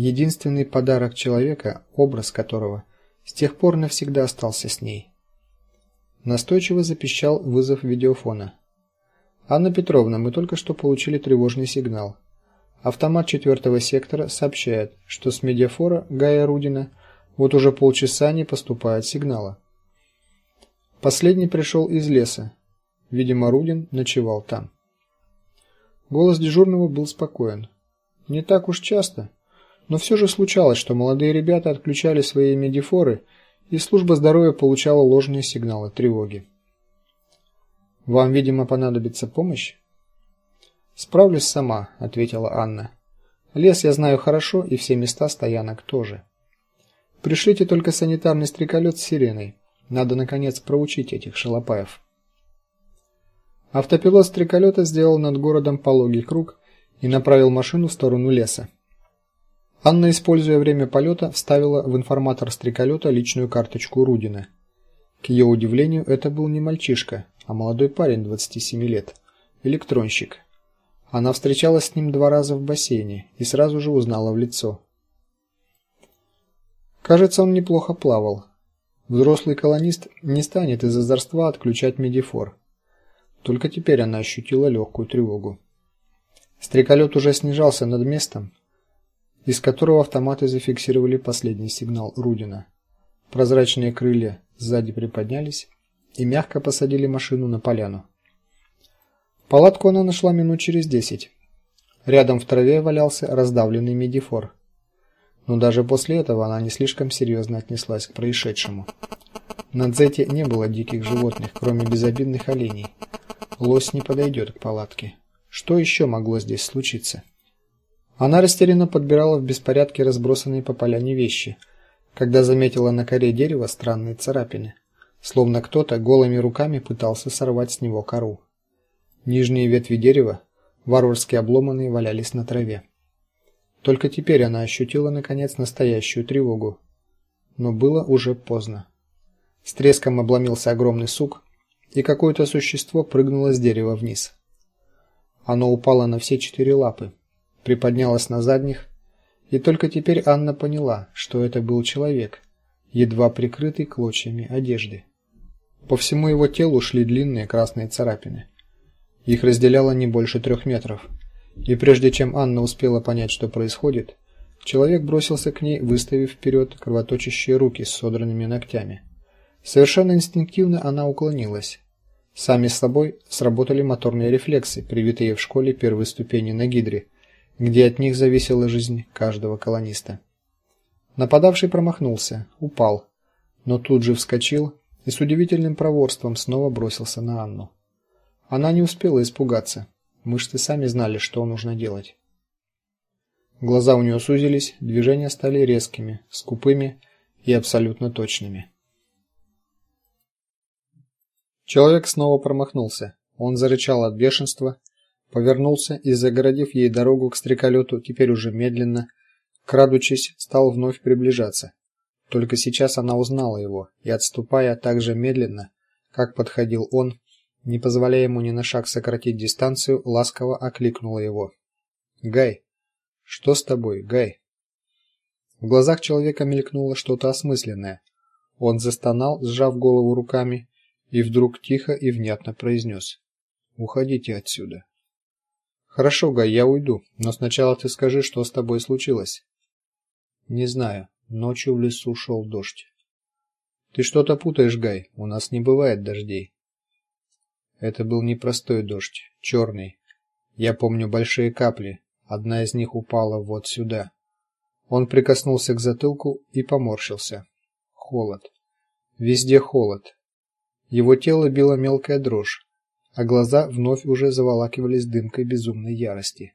единственный подарок человека, образ которого с тех пор навсегда остался с ней. Настойчиво запищал вызов видеофона. Анна Петровна, мы только что получили тревожный сигнал. Автомат четвертого сектора сообщает, что с медиафора Гая Рудина вот уже полчаса не поступает сигнала. Последний пришел из леса. Видимо, Рудин ночевал там. Голос дежурного был спокоен. Не так уж часто, но все же случалось, что молодые ребята отключали свои медифоры, и служба здоровья получала ложные сигналы тревоги. Вам, видимо, понадобится помощь? Справлюсь сама, ответила Анна. Лес я знаю хорошо, и все места стоянок тоже. Пришлите только санитарный стреколет с сиреной. Надо наконец проучить этих шалопаев. Автопилот стреколета сделал над городом пологий круг и направил машину в сторону леса. Анна, используя время полета, вставила в информатор стреколета личную карточку Рудина. К ее удивлению, это был не мальчишка, а молодой парень 27 лет, электронщик. Она встречалась с ним два раза в бассейне и сразу же узнала в лицо. Кажется, он неплохо плавал. Взрослый колонист не станет из озорства отключать медифор. Только теперь она ощутила легкую тревогу. Стреколет уже снижался над местом, из которого автоматы зафиксировали последний сигнал Рудина. Прозрачные крылья сзади приподнялись и мягко посадили машину на поляну. Палатку она нашла минут через десять. Рядом в траве валялся раздавленный медифор. Но даже после этого она не слишком серьезно отнеслась к происшедшему. На Дзете не было диких животных, кроме безобидных оленей. Лось не подойдет к палатке. Что еще могло здесь случиться? Она растерянно подбирала в беспорядке разбросанные по поляне вещи, когда заметила на коре дерева странные царапины, словно кто-то голыми руками пытался сорвать с него кору. Нижние ветви дерева, варварски обломанные, валялись на траве. Только теперь она ощутила наконец настоящую тревогу, но было уже поздно. С треском обломился огромный сук, и какое-то существо прыгнуло с дерева вниз. Оно упало на все четыре лапы, приподнялось на задних, и только теперь Анна поняла, что это был человек, едва прикрытый клочьями одежды. По всему его телу шли длинные красные царапины. Их разделяло не больше трех метров. И прежде чем Анна успела понять, что происходит, человек бросился к ней, выставив вперед кровоточащие руки с содранными ногтями. Совершенно инстинктивно она уклонилась. Сами с собой сработали моторные рефлексы, привитые в школе первой ступени на гидре, где от них зависела жизнь каждого колониста. Нападавший промахнулся, упал, но тут же вскочил и с удивительным проворством снова бросился на Анну. Она не успела испугаться. Мышцы сами знали, что нужно делать. Глаза у нее сузились, движения стали резкими, скупыми и абсолютно точными. Человек снова промахнулся. Он зарычал от бешенства, повернулся и, загородив ей дорогу к стреколету, теперь уже медленно, крадучись, стал вновь приближаться. Только сейчас она узнала его и, отступая так же медленно, как подходил он, не позволяя ему ни на шаг сократить дистанцию, ласково окликнула его. "Гай, что с тобой, Гай?" В глазах человека мелькнуло что-то осмысленное. Он застонал, сжав голову руками, и вдруг тихо и внятно произнес: "Уходите отсюда". Хорошо, Гай, я уйду, но сначала ты скажи, что с тобой случилось. Не знаю. Ночью в лесу шел дождь. Ты что-то путаешь, Гай. У нас не бывает дождей. Это был не простой дождь, черный. Я помню большие капли. Одна из них упала вот сюда. Он прикоснулся к затылку и поморщился. Холод. Везде холод. Его тело била мелкая дрожь, а глаза вновь уже заволакивались дымкой безумной ярости.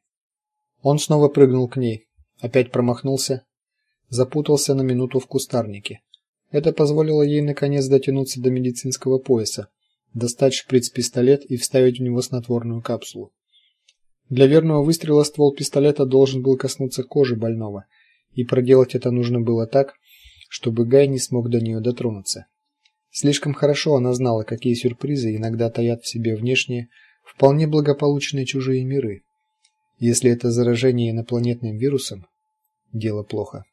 Он снова прыгнул к ней, опять промахнулся, запутался на минуту в кустарнике. Это позволило ей наконец дотянуться до медицинского пояса, достать шприц-пистолет и вставить в него снотворную капсулу. Для верного выстрела ствол пистолета должен был коснуться кожи больного, и проделать это нужно было так, чтобы Гай не смог до нее дотронуться. Слишком хорошо она знала, какие сюрпризы иногда таят в себе внешние, вполне благополучные чужие миры. Если это заражение инопланетным вирусом, дело плохо.